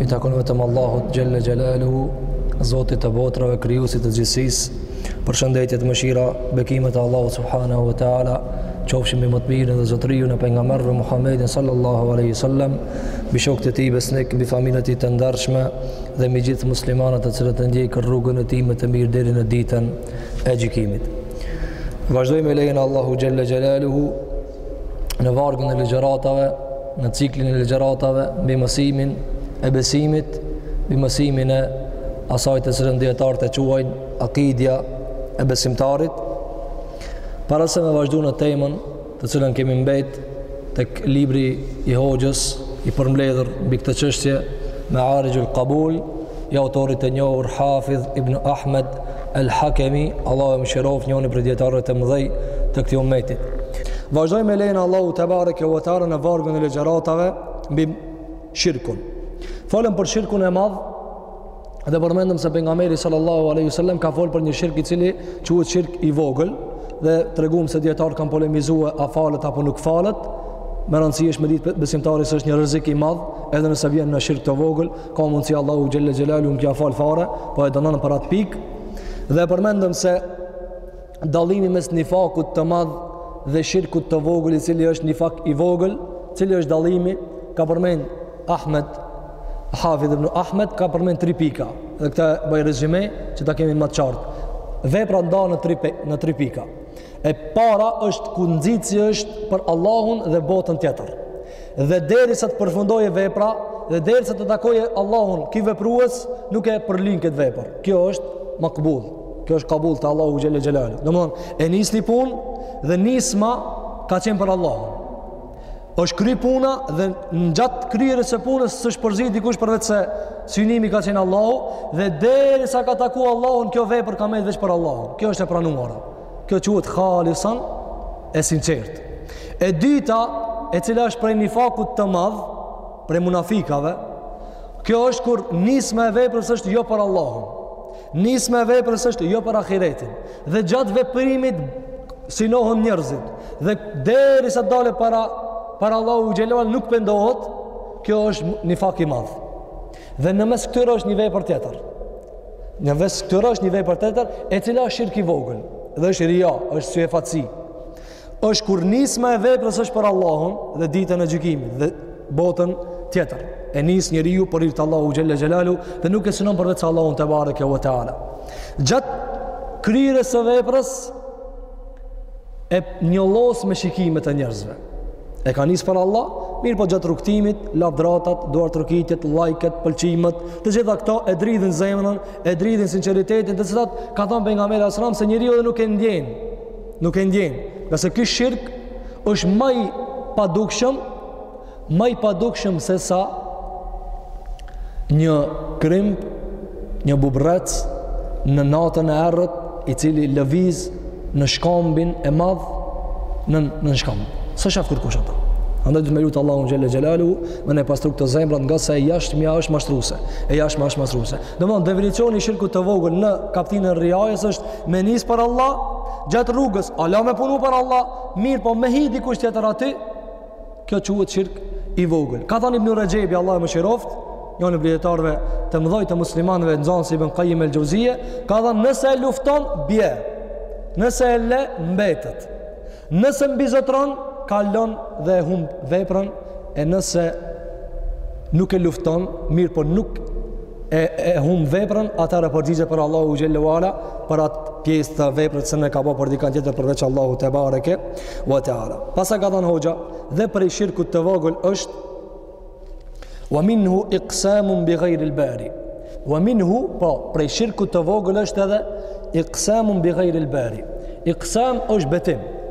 i takon vetëm Allahut xhelle xhelaluhu, Zotit të botrave, krijuesit të gjithësisë. Përshëndetjet, mëshira, bekimet e Allahut subhanahu wa taala, qofshin mbi më të mirën dhe zotëriun e pejgamberëve Muhammedin sallallahu alaihi wasallam, mbi shokët e tij besnikë, mbi familjen e tij të ndershme dhe mbi gjithë muslimanët të cilët e ndjekin rrugën e tij më të mirë deri në ditën e gjykimit. Vazhdojmë me lejen e Allahut xhelle xhelaluhu në vargun e ligjëratave, në ciklin e ligjëratave mbi mësimin e besimit, mbi mësimin e asaj të cilën dijetarët e quajnë akidja e besimtarit. Para se me vazhdu në temën të cilën kemi mbet te libri i hoxhës i përmledhur mbi këtë çështje Mearixhul Kabul i autorit të njohur Hafidh ibn Ahmed El Hakemi, Allahu e mëshiroft njëri prej dijetarëve të mëdhej të këtij ummeti. Vazhdojmë me lejen e Allahut tebareke ve teala në vargun e ligjëratave mbi shirkun. Folëm për shirkun e madh dhe përmendëm se pejgamberi sallallahu alaihi wasallam ka folë për një shirk i cili quhet shirk i vogël dhe treguam se dijetarët kanë polemizuar a falet apo nuk falet. Me rëndësi është me ditë besimtari se është një rrezik i madh edhe nëse vjen në shirk të vogël, ka mundësi Allahu xhelle xhelaluhu nuk ia fal fare, po e dënon për atë pikë, dhe e përmendëm se dallimi mes nifakut të madh dhe shirkut të vogël, i cili është nifak i vogël, cili është dallimi, ka përmend Ahmed, Hafidh ibn Ahmed, ka përmend tri pika, dhe këta bëj rezyme, që ta kemi më qartë. Vepra ndahet në tri, në tri pika. E para është kur nxitësi është për Allahun dhe botën tjetër. Dhe derisa të përfundojë vepra, dhe derisa të takojë Allahun, ky veprues nuk e përlyn këtë vepër. Kjo është makbul. Kjo është kabul te Allahu xhelle xhelal. Domthon, e nis një punë dhe nisma ka qenë për Allahun. Është kry puna dhe gjatë kryerjes së punës s'është përzi dikush përveç se synimi ka qenë Allahu dhe derisa ka taku Allahun kjo vepër ka met veç për Allahun. Kjo është e pranuara. Kjo quhet khalisan e sinqertë. E dyta, e cila është prej nifakut të madh, prej munafikave, kjo është kur nisma e veprës është jo për Allahun. Nisma e veprës është jo për ahiretin. Dhe gjatë veprimit synohen njerëzit. Dhe derisa del para para Allahu xhelal nuk pendohet, kjo është nifak i madh. Dhe në mes këtyre është një vepër tjetër. Në mes këtyre është një vepër tjetër, e cila është shirk i vogël. Dhe është ria, është syefaqësi. Është kur nisma e veprës është për Allahun dhe ditën e gjykimit dhe botën tjetër. E nis njeriu për hir të Allahut xhelle xhelaluhu dhe nuk e synon përveç se Allahun tebareke ve teala. Gjatë kryerjes së veprës e njollos me shikimet e njerëzve. E ka nisë për Allah, mirëpo gjatë rrugëtimit, lavdratat, duartrokitjet, lajket, pëlqimët, të gjitha këto e dridhin zemrën, e dridhin sinceritetin, të cilat ka thanë pejgamberi alejhi selam, se njeriu edhe nuk e ndjenë, nuk e ndjenë, ngase ky shirk, është ma i padukshëm, Ma i padukshëm sesa një krimb, një buburrec në natën e errët, i cili lëviz në shkambin e madh nën shkamb. S'e sheh kurkush atë. Andaj duhet me lut Allahun xhelle xhelalu, me na pastru këto zemrat ngase e jashtmja është mashtruese. E jashtmja është mashtruese. Domthon definicioni i shirkut të vogël në kapitullin e rijasë është me nis për Allah, gjatë rrugës, ala me punu për Allah, mirëpo me hi dikush tjetër aty, Kjo quhet shirk i vogël. Ka thënë Ibn Rexhebi, Allahu e mëshiroftë, njëni prej dijetarëve të mëdhoj të muslimanëve nxanës i Ibn Qayyim el Xheuzije, ka thënë nëse e lufton bje, nëse e le mbetet, nëse mbizotron kalon dhe e humb veprën e nëse nuk e lufton, mirëpo nuk e, e hum veprën, atëherë përgjigjet para Allahut xhelle ue ala për atë pjesë të veprës se e ka bo për dikan tjetër përveç Allahut tebareke ve teala. Pastaj ka thënë hoxha, edhe prej shirkut të vogël është wa minhu iqsamun bi ghayri al-bari. Wa minhu, po, prej shirkut të vogël është edhe iqsamun bi ghayri al-bari. Iqsam është betim.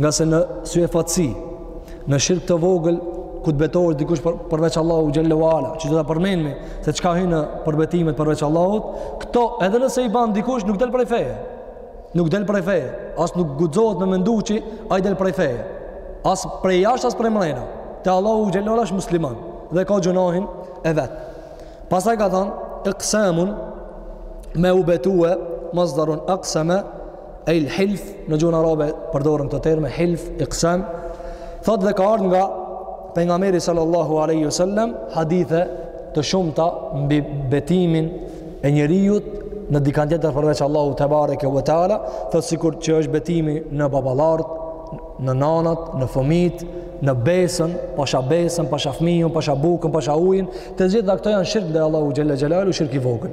Ngase në cjapfatësi, në shirk të vogël, kur të betohet dikush për, përveç Allahut xhelle ue ala, që do ta përmendim se çka hyn në përbetimet përveç Allahut, këto edhe nëse i bën dikush nuk del prej feje. Nuk del prej feje, as nuk guxohet me mendu që ai del prej feje. As prej jashtë as prej mrena. Te Allahu xhelle ue ala është musliman dhe ka gjynahin e vet. Pastaj ka thënë iqsamun me u betue masdarun aqsama El Hilf në gjuhën arabe përdoren këto terme Hilf Iqsam thotë dhe ka ardhë nga pejgamberi sallallahu alaihi wasallam hadithe të shumta mbi betimin e njeriut në dikan tjetër përveç Allahut tebareke ve teala thotë sikur që është betimi në baballarët në nanat në fëmijët në besën, pasha besën, pasha fëmijën, pasha bukën, pasha ujin, të gjitha këto janë shirk ndaj Allahut xhelle xhelaluhu shirk i vogël.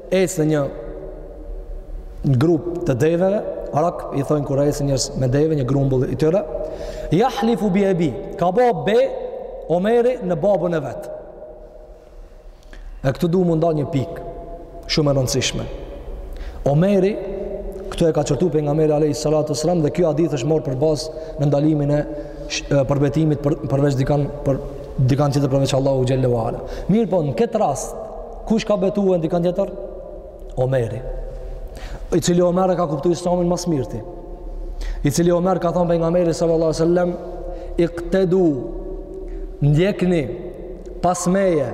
Ecën në një grup të deveve, rakb i thonë kur ecin njerëz me deve, një grumbull i tyre, jahlifu bi ebihi, ka bo be Omeri në babën e vet. E këtu du me nda një pikë, shumë e rëndësishme. Omeri, këtu e ka qortu pejgamberi alejhi salatu ue selam, dhe kjo hadith është marrë për bazë në ndalimin e përbetimit për, përveç dikan, për dikan tjetër përveç Allahut xhelle ue ala. Mirëpo, në këtë rast, Kush ka betu në dikan tjetër? Omeri. I cili Omer e ka kuptu islamin ma s'mirti. I cili Omer ka thonë pejgamberi sallallahu alaihi sallam, iktedu, ndjekni, pas meje,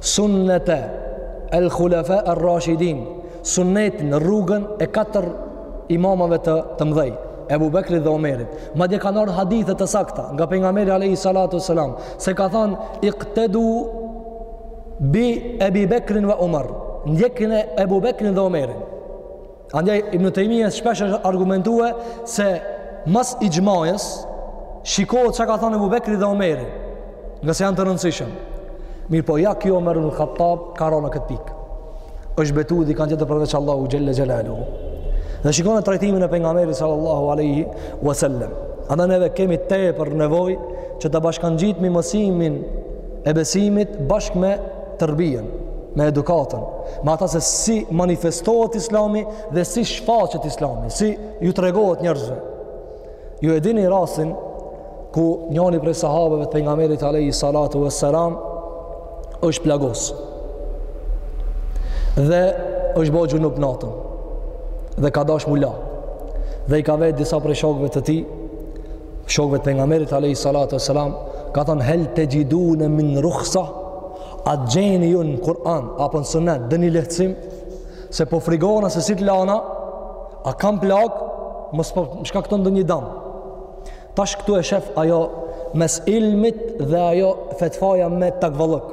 sunnete, el khulefe, el rashidin, sunnetin, rrugën e katër imamave të, të mdhej, Ebu Bekrit dhe Omerit. Madje kanë ardh hadithe të sakta, nga pejgamberi alaihi sallatu sallam, se ka thonë, iktedu, Bi Ebi Bekrin ve Umar, ndjekni Ebu Bekrin dhe Omerin. Andjaj, Ibn Tejmije shpesh është argumentue se mas ixhmajës, shikohet ça ka thonë Ebu Bekri dhe Omeri, ngase janë të rëndësishëm. Mirëpo, ja ky Omer ibn Khattab, ka ra në këtë pikë. është betu n'dikan tjetër përveç Allahut xhelle xhelaluhu. Dhe shikone trajtimin e pejgamberit sallallahu aleyhi wasallam. Andaj neve kemi tepër nevojë që ta bashkangjitmi mësimin e besimit bashkë me tërbijën, me edukatën, me ata se si manifestohet islami dhe si shfaqet islami, si ju tregohet njerëzve. Ju e dini rastin ku njani prej sahabeve të pejgamberit alejhi salatu ve selam është plagos dhe është bo xhunub natën dhe ka dash m'u la dhe i ka vet disa prej shokve të tij Shokëve të pejgamberit alejhi salatu ve selam Ka thonë hel texhidune min rukhsa A gjeni ju në Kur'an Apo në sunet ndonjë lehtësim Se po frigona se si të lana A kam plagë Mos po më shkakton ndonjë dam Tash këtu e shef ajo Mes ilmit dhe ajo fetfaja me takvallëk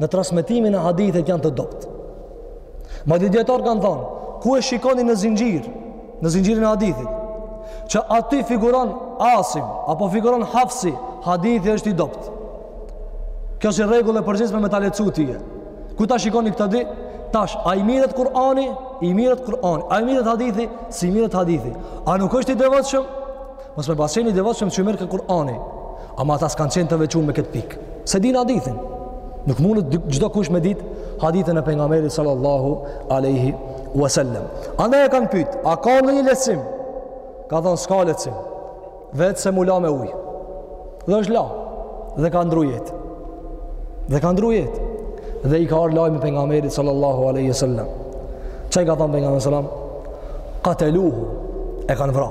Në transmetimin e hadithit janë të dobët. Madje dijetarë kanë thonë, ku e shikoni në zinxhir, në zinxhirin e hadithit, që aty figuron Asim, apo figuron Hafsi, hadithi është i dobët. Kjo si rregull e përgjithshme me ta lehtësu tyje. Ku ta shikoni këta dy. Tash, a i mirret Kur'ani? I mirret Kur'ani. A i mirret hadithi? S'i mirret hadithi. A nuk është i devotshëm? Mos me pas qen i devotshëm s'i mirrke Kur'ani. Ama ata s'kanë qenë të veçun me këtë pikë. S'e dinë hadithin. Nuk mundet çdo kush me ditë hadithin e pejgamberit sallallahu alaihi wasallam. Andaj e kanë pyet, a ka ndonjë lehtësim? Ka thënë s'ka lehtësim. Veçse m'u la me ujë. Dhe është la dhe ka ndrru jetë. Dhe ka ndrru jetë. Dhe i ka ardh lajmi pejgamberit sallallahu alaihi wasallam. Ça i ka thënë pejgamberi sallallahu alaihi wasallam, "Qataluhu." E kanë vra.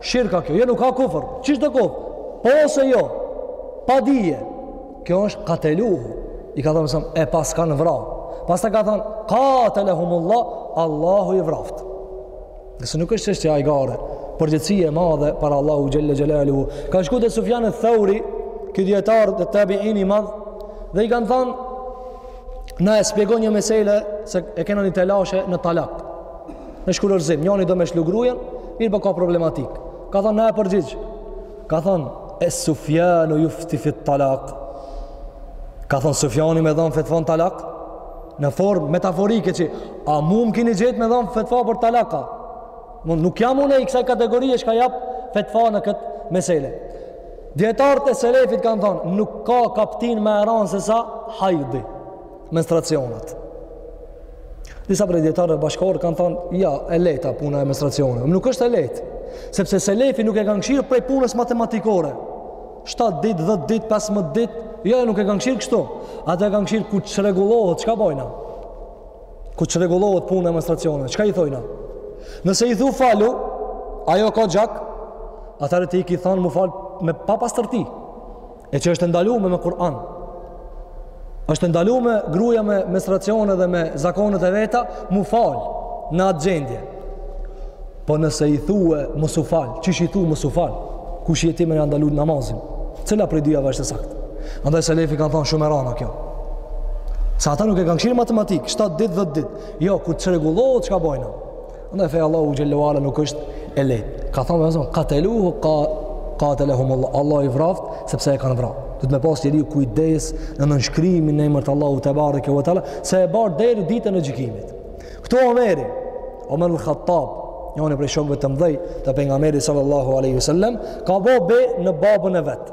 Shirk a kjo, jo nuk ka kufër. Qysh do kufër? Po ose jo. Padije. Kjo është kateluhu. I ka thënë me sa me pas kanë vra. Pastaj ka thënë katelehumullah, Allahu i vraft. Se nuk është çështje e gare, përgjegjësi e madhe para Allahu xhelle xhelaluhu. Kanë shku te Sufjan al-Thauri, ky dijetar e tabiin i madh, dhe i kanë thënë na e shpjegon një meselë se e kena një telashe në talak. Në shkurorëzim, njani do me lshu grujen, mirëpo ka problematikë. Ka thonë, na e përgjigj. Ka thonë, e Sufjanu jufti fit talak. Ka thonë, Sufjani me dhonë fetfa n'talak. Në formë metaforike që, a mu më kini gjet me dhonë fetfa për talaka. Nuk jam unë i kësaj kategorie çka jap fetfa në këtë mesele. Dijetarët e selefit kanë thonë, nuk ka kaptinë ma e ranë sesa hajdi. menstruacionet. Disa prej dijetarëve bashkëkohorë kanë thënë, ja, e lehtë puna e menstruacioneve. Nuk është e lehtë, sepse selefi nuk e kanë kshyr prej punës matematikore. 7 ditë, 10 ditë, 15 ditë, jo, nuk e kanë kshyr kështu. Ata e kanë kshyr kur çrregullohet, çka bojna? Kur çrregullohet puna e menstruacioneve? Çka i thojna? Nëse i thu falu, ajo ka gjak, atëherë ti i ki thonë mu fal me papastërti. E që është e ndalume me Kur'an. është e ndalume gruja me menstruacione dhe me zakonet e veta, mu fal në atë gjendje. Po nëse i thue, mos u fal, qysh i thue, mos u fal, kush je ti me ja ndalu namazin, cila prej dyjave është e saktë. Andaj selefi kanë thonë shumë e ranë kjo. Se ata nuk e kanë kshyr matematikë, 7 ditë, 10 ditë. Jo, kur çrregullohet çka bojna. Andaj feja Allahut xhel-le ue ala nuk është e lehtë. Ka thënë vetëm qateluhu qatelahum Allah. Allah i vraftë sepse e kanë vrarë. Duhet me pas njeriu kujdes në nënshkrimin në emër të Allahut tebareke ve teala se e bar deri ditën e gjykimit. Këtu Omeri, Omer el Khattab, njëri prej shokëve të mëdhenj të pejgamberit sallallahu alaihi wasallam, ka bo be në babën e vet.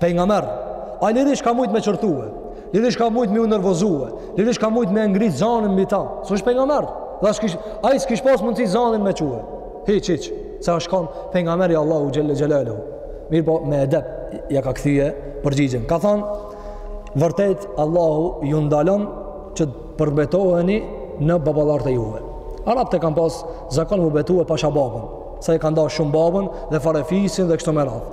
Pejgamber, ai lirisht ka mujt me qortue, lirisht ka mujt me ju nervozue, lirisht ka mujt me ngrit zanin mbi ta. Se është pejgamber. Ai s'kish pas mundsi zanin me çue. Hiç, hiç. Se është kon pejgamber i Allahut xhelle xhelaluhu. Mirëpo me edep ja ka kthye përgjigjen. Ka thon vërtet Allahu ju ndalon që përbetoheni në baballarët e juve. Arabët e kanë pas zakon mu betue pasha babën, se i kanë dash shumë babën dhe farefisin dhe kështu me radhë.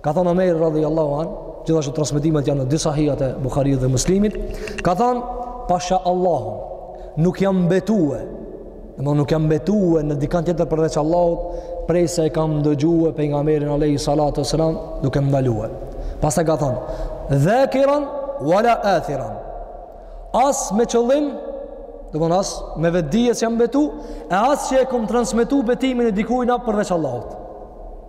Ka thënë Omeri radhiyallahu an, gjithashtu transmetimet janë në dy sahihat e Buhariut dhe Muslimit, ka thanë Pasha Allahu, nuk jam betue, nuk jam betue në dikan tjetër përveç Allahut, prej se e kam ndëgjue Pejgamberin alejhi salatu ve selam, duke më ndalue. Pastaj ka thonë, dhakiran wala athiran. As me qëllim, domethënë as me vetëdije s'jam betu, e as që e kom transmetu betimin e dikujna përveç Allahut.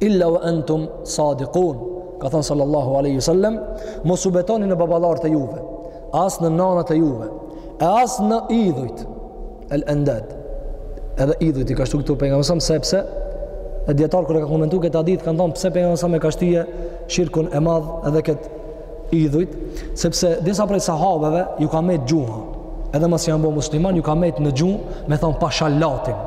illa wa antum sadiqun ka thënë sallallahu alaihi wasallam mos u betoni në baballarët e juve as në nanat e juve e as në idhujt el endad edhe idhujt i ka shtu këtu pejgamberi alejhi selam sepse dijetarët kur e kanë komentu këtë hadith kanë thënë pse pejgamberi alejhi selam e ka shtue shirkun e madh edhe këtë idhujt, sepse disa prej sahabeve ju ka mejt gjuha, edhe masi janë bo musliman, ju ka mejt në gjuhë me thonë pasha Latin.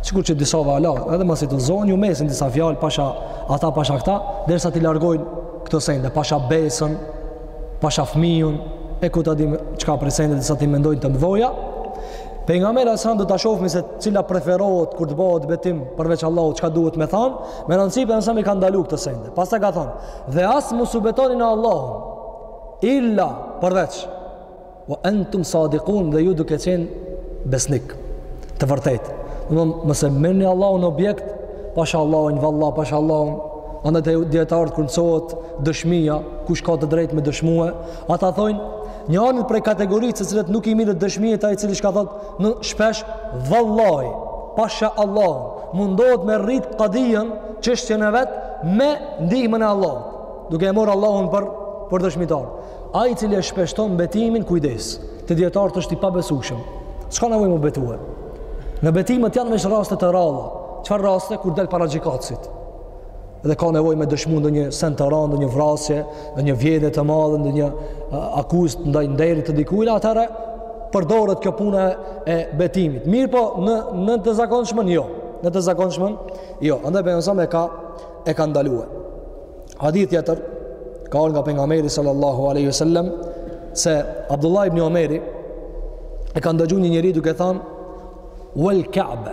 Sikur që disa dhe ala, edhe masi i të zonë, ju mesin disa fjalë, pasha ata, pasha këta, derisa t'i largojnë këto sende, pasha besën, pasha fmijun, e ku ta dim çka prej sende, disa t'i mendojnë të mdhaja, Pejgamberi alejhi selam do të shofim se cila preferohet kur të bëhet betim përveç Allahut çka duhet me thanë, me rëndësi Pejgamberi alejhi selam i ka ndalu këto sende. Pastaj ka thanë, Dhe as mos u betoni në Allahun illa përveç wa antum sadiqun dhe ju duke qenë besnik të vërtetë domethënë mos e merrni Allahun objekt pasha Allahun valla pasha Allahun andaj te dijetarët kur mësohet dëshmia kush ka të drejtë me dëshmue ata thojnë njani prej kategorisë së cilës nuk i mirret dëshmia është ai i cili çka thotë shpesh vallai pasha Allahun mundohet me rrit kadijën çështjen e vet me ndihmën e Allahut, duke e marrë Allahun për për dëshmitar. Ai i cili e shpeshton betimin kujdes, te dijetarët është i pabesueshëm. S'ka nevojë m'u betue. Në betimet janë veç raste të rralla. Çfarë raste kur del para gjykatësit? dhe ka nevojë me dëshmu ndonjë send të randë, ndonjë vrasje, ndonjë vjedhje të madhe, ndonjë akuzë ndaj nderit të dikujna, atëherë përdoret kjo puna e betimit. Mirëpo, në, në të zakonshmen, jo. Në të zakonshmen, jo. Andaj Pejgamberi alejhi selam e ka, e ka ndalue. Hadith tjetër, ka ardhë nga Pejgamberi sallallahu aleyhi sallem, se Abdullah ibn Omeri e ka ndëgju një njeri duke thanë, Vel Ka'be,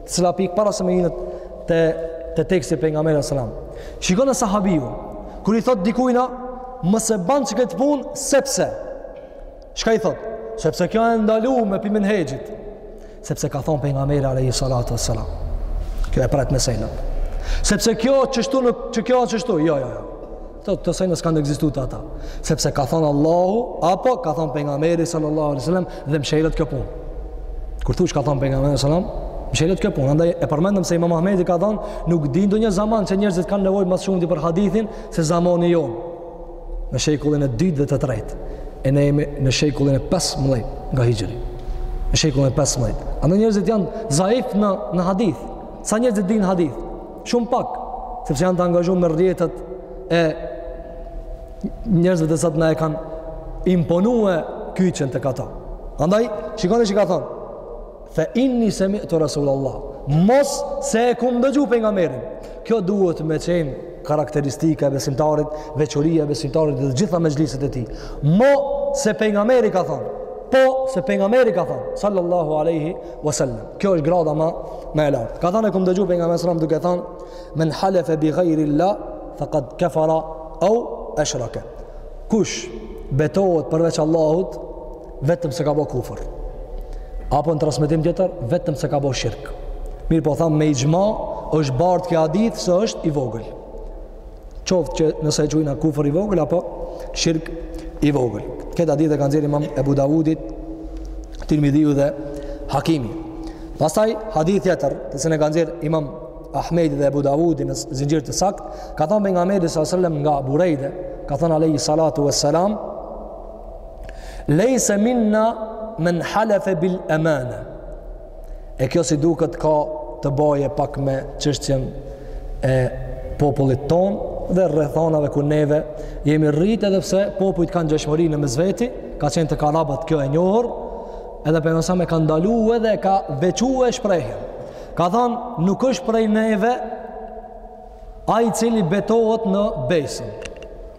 Cila pikë para se me hinë te, te teksti i Pejgamberit alejhi selam. Shikoni sahabiu, kur i thotë dikujna, mos e ban që këtë punë, sepse. Çka i thotë? Sepse kjo e ndalume pi menhexhit. Sepse ka thonë Pejgamberi alejhi salatu ve selam. Kjo e pret me sejnët. Sepse kjo qështu, nuk, që kjo qështu, jo, jo, jo. Thotë te sen s'kanë ekzistu te ata, sepse ka thonë Allahu, apo ka thonë pejgamberi sallallahu alejhi sallam dhe mshelet kjo punë. Kur thush ka thonë pejgamberi sallam, mshelet kjo punë. Andaj e përmendëm se imam Ahmedi ka thonë, nuk di ndonjë zaman që njerëzit kanë nevojë ma së shumti për hadithin se zamani jonë. Në shekullin e dytë dhe të trejtë, e ne jemi në shekullin e pesëmëdhjetë nga hixhri. Në shekullin e pesëmëdhjetë. Andaj njerëzit janë zaif në, në hadith. Sa njerëzit dinë hadith? Shumë pak, sepse janë të angazhum me rrjetet e njerëzve që sot na e kanë imponu e kyçen tek ata. Andaj, shikoni çka ka thonë. Fa inni sami'tu Rasulullah. Mo se e kum dëgju pejgamberin. Kjo duhet me qenë karakteristika e besimtarit, veçoria e besimtarit dhe të gjitha mexhliset e tij. Mo se pejgamberi ka thonë. Po se pejgamberi ka thonë sallallahu alaihi wasallam. Kjo është grada më e lartë. Ka thënë e kum dëgju pejgamberin sallallahu duke thënë men halafa bi ghayrillah faqad kafara au ashraka. Kush betohet përveç Allahut vetëm se ka bo kufër. Apo në transmetim tjetër vetëm se ka bo shirk. Mirëpo tham me ixhma është bart ky hadith se është i vogël. qoftë që nëse e qujna kufër i vogël apo shirk i vogël. Këtë hadith e ka nxerr Imam Abu Davudi, Tirmidhiu dhe Hakimi. Pastaj hadith tjetër, të cilin e ka nxerr Imam Ahmedi dhe Abu Davudi në zinxhir të saktë, ka thënë pejgamberi sallallahu alajhi wasallam nga Burejde, ka thënë alayhi salatu wassalam, "Laysa minna man halafa bil amana." E kjo si duket ka të bajë pak me çështjen e popullit tonë dhe rrethanave ku neve jemi rrit edhe pse popujt kanë ngjashmëri në mes veti, ka qenë tek arabët kjo e njohur, edhe pejgamberi e ka ndalu edhe e ka veçu shprehjen. Ka thonë, nuk është prej neve Ai i cili betohet në besën,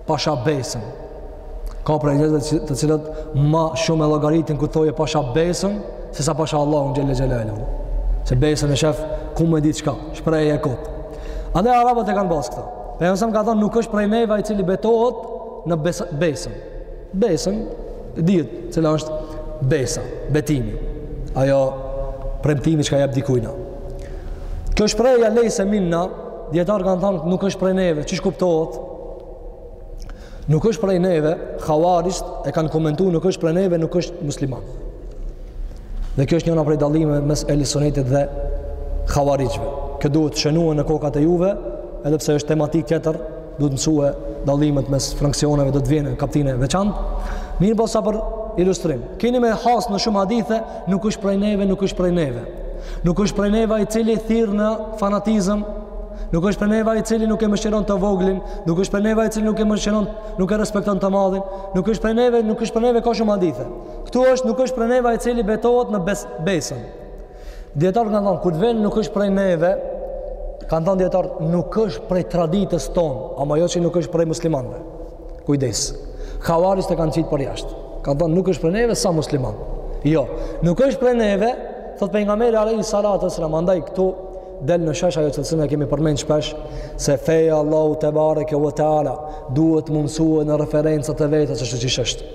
pasha besën, ka prej njerëzve të cilët ma shumë e llogaritin ku thojnë pasha besën, sesa pasha Allahun xhel-le xhelaluhu. Se besën e shef, ku me ditë çka, shprehje kotë. Edhe arabët e kanë pasë këta. Pejgamberi ka thonë, nuk është prej neve ai i cili betohet në besën. Besën, dihet cila është besa, betimi. Ajo premtimi çka jep dikujna. Kjo shprehja lejse minna, dijetarë kanë thënë nuk është prej neve, qysh kuptohet? Nuk është prej neve, havarixht e kanë komentu nuk është prej neve, nuk është musliman. Dhe kjo është njana prej dallimeve mes ehli sunetit dhe havarixhve. Kjo duhet të shënohet në kokat e juve, edhe pse është tematikë tjetër, duhet mësue dallimet mes fraksioneve, do të vjen kaptinë e veçantë. Mirëpo sa për ilustrim. Keni me has në shumë hadithe, nuk është prej neve, nuk është prej neve. Nuk është prej neve i cili thirr në fanatizëm, nuk është prej neve i cili nuk e mëshiron të voglin, nuk është prej neve i cili nuk e mëshiron, nuk e respekton të madhin, nuk është prej neve, nuk është prej neve ka shumë hadithe. Këtu është nuk është prej neve i cili betohet në bes, besën. Dijetarët kanë thanë, kur të vjen nuk është prej neve, kanë thanë dijetarët, nuk është prej traditës tonë, ama jo që nuk është prej muslimanve. Kujdes. Havarixhët e kanë qitë përjashtë. Kanë thanë, nuk është prej neve, s'a musliman. Jo, nuk është prej neve, thotë Pejgamberi alejhi salatu selam, andaj këtu del në shesh ajo që e kemi përmend shpesh, se feja e Allahut tebareke ve teala, duhet me u mësue në referencat e veta, ashtu qysh është.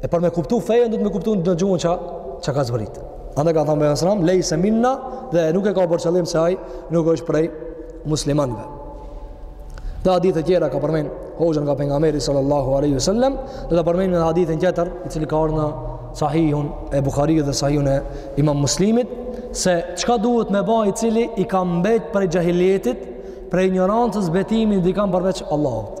E për me kuptu fejen, duhet me kuptu në gjuhën që, që ka zbrit. Andaj ka thanë alejhi selam, lejse minna dhe nuk e ka për qëllim se aj nuk është prej muslimanve. Dhe hadithe tjera ka përmend hoxha nga Pejgamberi sallallahu alejhi ve selem, do ta përmendim edhe hadithin tjetër, i cili ka ardh në sahihun e Buhariut dhe sahihun e Imam Muslimit, se çka duhet me ba i cili i ka mbet prej xhahilijetit, prej injorancës betimin në dikan përveç Allahut.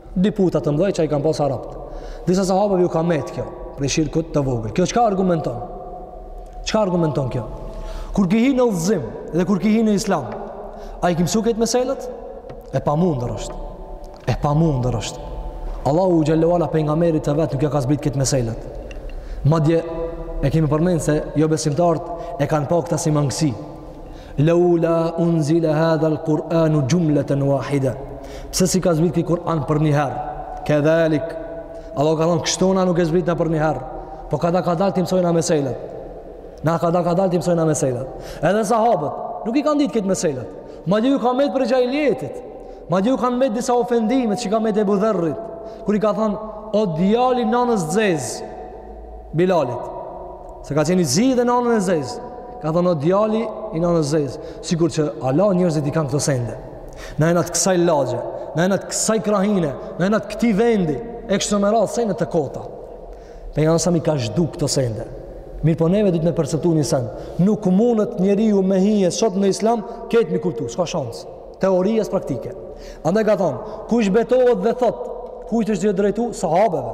Dy puta të mëdhej që i kanë pas arabët. Disa sahabëve ju ka met kjo, prej shirkut të vogël. Kjo çka argumenton? Çka argumenton kjo? Kur ki hi në udhëzim dhe kur ki hi në islam, a i ki msu kejt meselet? E pamundur është. E pamundur është. Allahu xhel-le ve ala Pejgamberit të vet nuk ia ka zbrit kejt meselet. Madje, e kemi përmend se jobesimtarët e kanë pa këta si mangësi. Laula unzila hadha al-Quran jumlatan wahida. Pse s'i ka zbrit këtij Kur'ani përnjëherë? Kedhalik. Allah ka thënë kështu na nuk e zbrit na përnjëherë. Po kadal kadal t'i mësojna meselet. Na kadal kadal t'i mësojna meselet. Edhe sahabët nuk i kanë ditë kejt meselet. Madje ju ka mbet prej xhahilijetit. Madje ju kanë mbet disa ofendime që i ka mbet Ebu Dherrit. Kur i ka thënë o djali i nanës zezë Bilalit. Se ka qenë i zi dhe nanën e zezë. Ka thënë o djali i nanës zezë. Sikur që hala njerëzit i kanë këto sende. Na jena të kësaj lagje, na jena të kësaj krahine, na jena të këtij vendi, e kështu me radhë sende të kota. Pejgamberi alejhi selam i ka zhduk këto sende. Mirëpo neve duhet me perceptu një send. Nuk mundet njeriu me hi sot në islam, kejt m'i kuptu, s'ka shansë. Teorike as praktike. Andaj ka thanë, kush betohet dhe thotë, kujt është ju drejtu, sahabeve.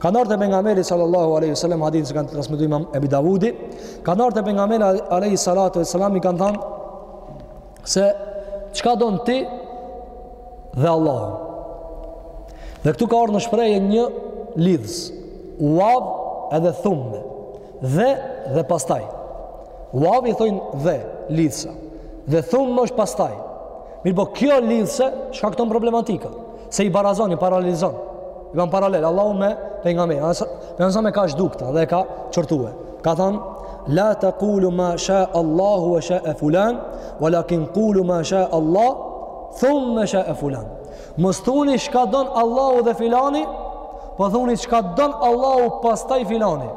Kanë ardh te Pejgamberi sallallahu alaihi wasallam hadith që ka transmetu Imam Ebu Davudi, kanë ardh te Pejgamberi alaihi salatu wasallam i kanë thënë se çka don ti dhe Allahu. Dhe këtu ka ardh në shprehje një lidhëz, wav edhe thumme. Dhe dhe pastaj. Wav i thonë dhe lidhëza. Dhe thumme është pastaj. Mirëpo kjo lidhëse, çka kton problematika? Se i barazon, i paralelizon. I ban paralel, Allahun me Pejgamberin. Pejgamberi s'e ka dashtë këta dhe e ka qortue. Ka thanë, la tekulu ma sha Allahu ue sha fulan, ue lakin kulu ma sha Allah, thumme sha fulan. Mos thuni çka don Allahu dhe filani, po thuni çka don Allahu pastaj filani.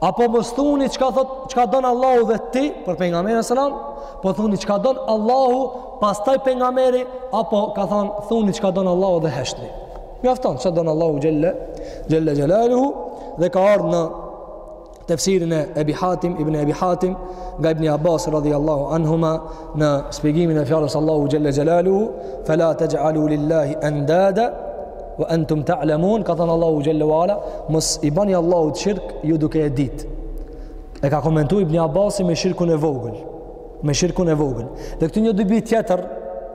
Apo mos thuni çka, thot, çka don Allahu dhe ti për Pejgamberin a.s., po thuni çka don Allahu pastaj Pejgamberi, apo ka thon, thuni çka don Allahu dhe heshtni. Mjafton, çka don Allahu xhelle, xhelle xhelaluhu, dhe ka ardhë në tefsirin e Ebi Hatim, Ibn Ebi Hatim, nga Ibn Abbas radhiallahu anhuma, në shpjegimin e fjalës Allahu xhelle xhelaluhu fala taj'alu lillahi andada wa antum ta'lamun ka thënë Allahu xhelle ue ala mos i bani Allahut shirk ju duke e ditë e ka komentuar Ibn Abbas me shirkun e vogël me shirkun e vogël dhe këtu një dobi tjetër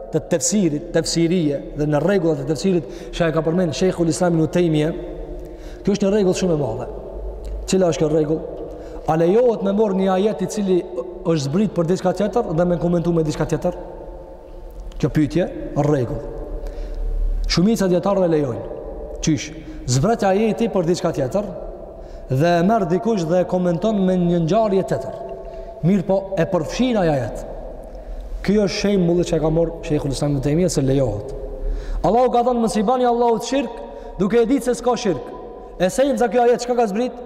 të tefsirit, tefsirie dhe në rregullat e tefsirit që e ka përmend Sheikhul Islam Ibn Taymije kjo është një rregull shumë e madhe cila është kjo rregull A lejohet me morë një ajet i cili është zbrit për diçka tjetër dhe me komentu me diçka tjetër? Kjo pytje, rregull. Shumica e dijetarëve lejojnë. Qysh, zbret ajeti për diçka tjetër dhe e merr dikush dhe e komenton me një ngjarje tjetër. Mirëpo e përfshin ai ajet. Kjo është shembulli që e ka morë Sheikhul Islam Ibn Tejmije se lejohet. Allahu ka thonë mos i bani Allahut shirk duke e ditë se s'ka shirk. Esenca, ky ajet çka ka zbritë?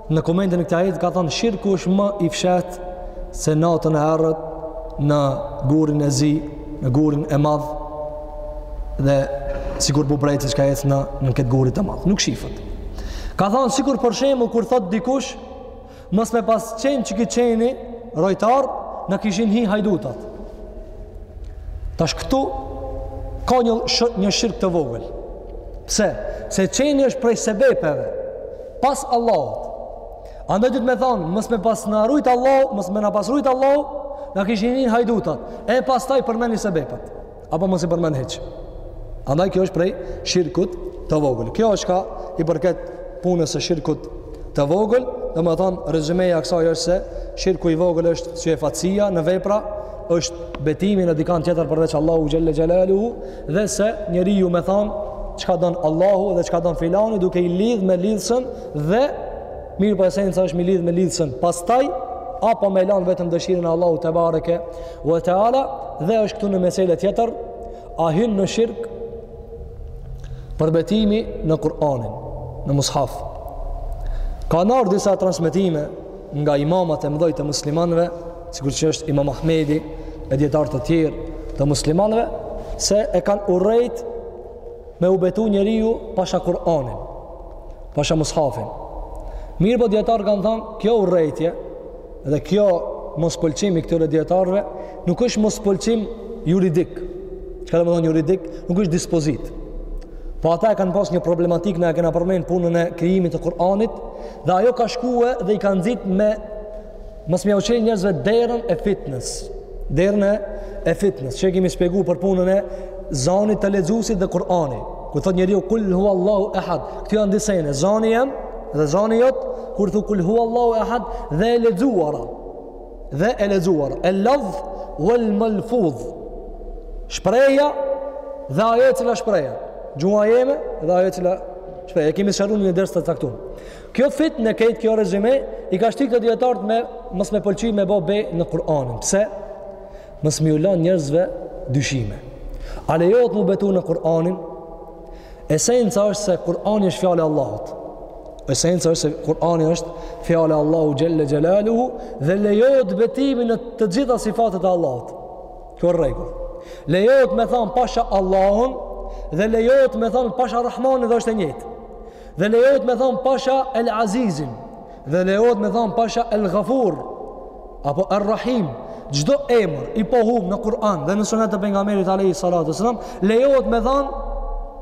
Në komentin e këtij ajeti ka thënë shirku është më i fshehtë se natën e errët në gurin e zi, në gurin e madh dhe sikur bubreci që kah ecë në, në këtë gurin e madh. Nuk shifet. Ka thënë sikur për shembull kur thot dikush, mos me pas qenë qiky qeni, rojtar, na kishin hi hajdutat. Tash këtu ka një, një shirk të vogël. Pse? Se qeni është prej sebepeve, pas Allahut. Andaj duhet me thonë, mos me pas na rujt Allahu, mos me na pas rujt Allahu, na kishin hi hajdutat, e pastaj përmendni sebepet, apo mos i përmend hiç. Andaj kjo është prej shirkut të vogël. Kjo është sa i përket punës së shirkut të vogël, domethonë, rezymeja e kësaj është se shirku i vogël është syefaqësia në vepra, është betimi në dikan tjetër përveç Allahu Xhelle Xhelaluhu, dhe se njeriu me thanë çka don Allahu dhe çka don filani duke i lidh me lidhsën dhe mirëpo esenca është me lidh me lidhsën pastaj apo me lanë vetëm dëshirën e Allahut tebareke ue teala dhe është këtu një mesele tjetër a hyn në shirk përbetimi në Kur'anin në mushaf ka në disa transmetime nga imamat e mëdhej të muslimanëve, sikur që është Imam Ahmedi e dietar të tjerë të muslimanëve, se e kanë urrejt me u betu njeriu pasha Kur'anin, pasha mushafin. Mirëpo dietar kanë thënë, kjo urrejtje dhe kjo mospëlqim i këtyre dietarëve nuk është mospëlqim juridik. Çka domethonë juridik? Nuk është dispozitë. Po ata e kanë pas një problematikë na e kena përmend punën e krijimit të Kur'anit dhe ajo ka shkue dhe i ka nxit me mos me ja u çel njerëzve derën e fitnes. Derën e, e fitnes. Që e kemi shpjegu për punën e zanit të lexusit dhe Kur'ani. Kur thot njeriu kul hua Allahu ehad. Këtu janë dy sene. Zani jem dhe zani jot. Kur thu kul hua Allahu ehad dhe e lexuara. dhe e lexuara el lafdh wal malfudh shprehja dhe ajo e cila shpreh gjuha jeme dhe ajo e cila shprehet e kemi sqaru në ders të caktuar kjo fitne krejt kjo rezyme i ka shti këta dijetarët me mos me pëlqy me bo be në Kur'anin pse mos me u lanë njerëzve dyshime a lejohet me u betu në Kur'anin Esenca është se Kur'ani është fjala e Allahut. Esenca është se Kur'ani është fjala e Allahut xhele xhelaluhu dhe lejohet betimi në të gjitha sifatet e Allahut. Kjo rregull. Lejohet me thonë pasha Allahun dhe lejohet me thonë pasha Rahmanin dhe është e njëjtë. Dhe lejohet me thonë pasha El Azizin Dhe lejohet me thanë pasha El Ghafur, apo El Rahim, çdo emër i pohum në Kur'an dhe në sunet të pejgamberit alejhi salatu ves selam, lejohet me thanë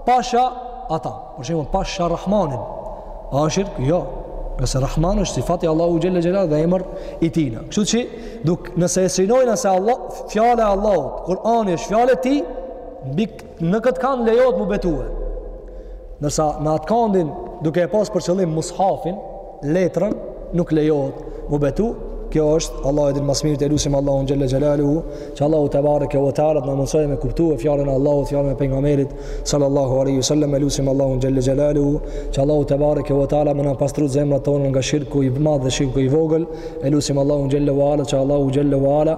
pasha ata, për shembull pasha Rahmanin, a është shirk? Jo, nëse Rahman është sifat i Allahut xhele ve ala dhe emër i tijna. Kështu që, duk, nëse e synojmë se Allah, fjala e Allahut, Kur'ani është fjala e tij, bik Në këtë kand lejohet mu betue. Ndërsa në atë kandin duke e pas për qëllim mushafin, letrën, nuk lejohet mu betu. Kjo është, Allahu e din ma s'mirti e lusim Allahun xhele xhelaluhu, që Allahu tebareke ve teala t'na mundsoj me kuptu fjalën e Allahut fjalën e pejgamberit, sallallahu aleyhi sallam, e lusim Allahun xhele xhelaluhu, që Allahu tebareke ve teala me na pastru zemrat tona nga shirku i madh dhe shirku i vogël, e lusim Allahun xhele ve ala, që Allahu xhele ve ala,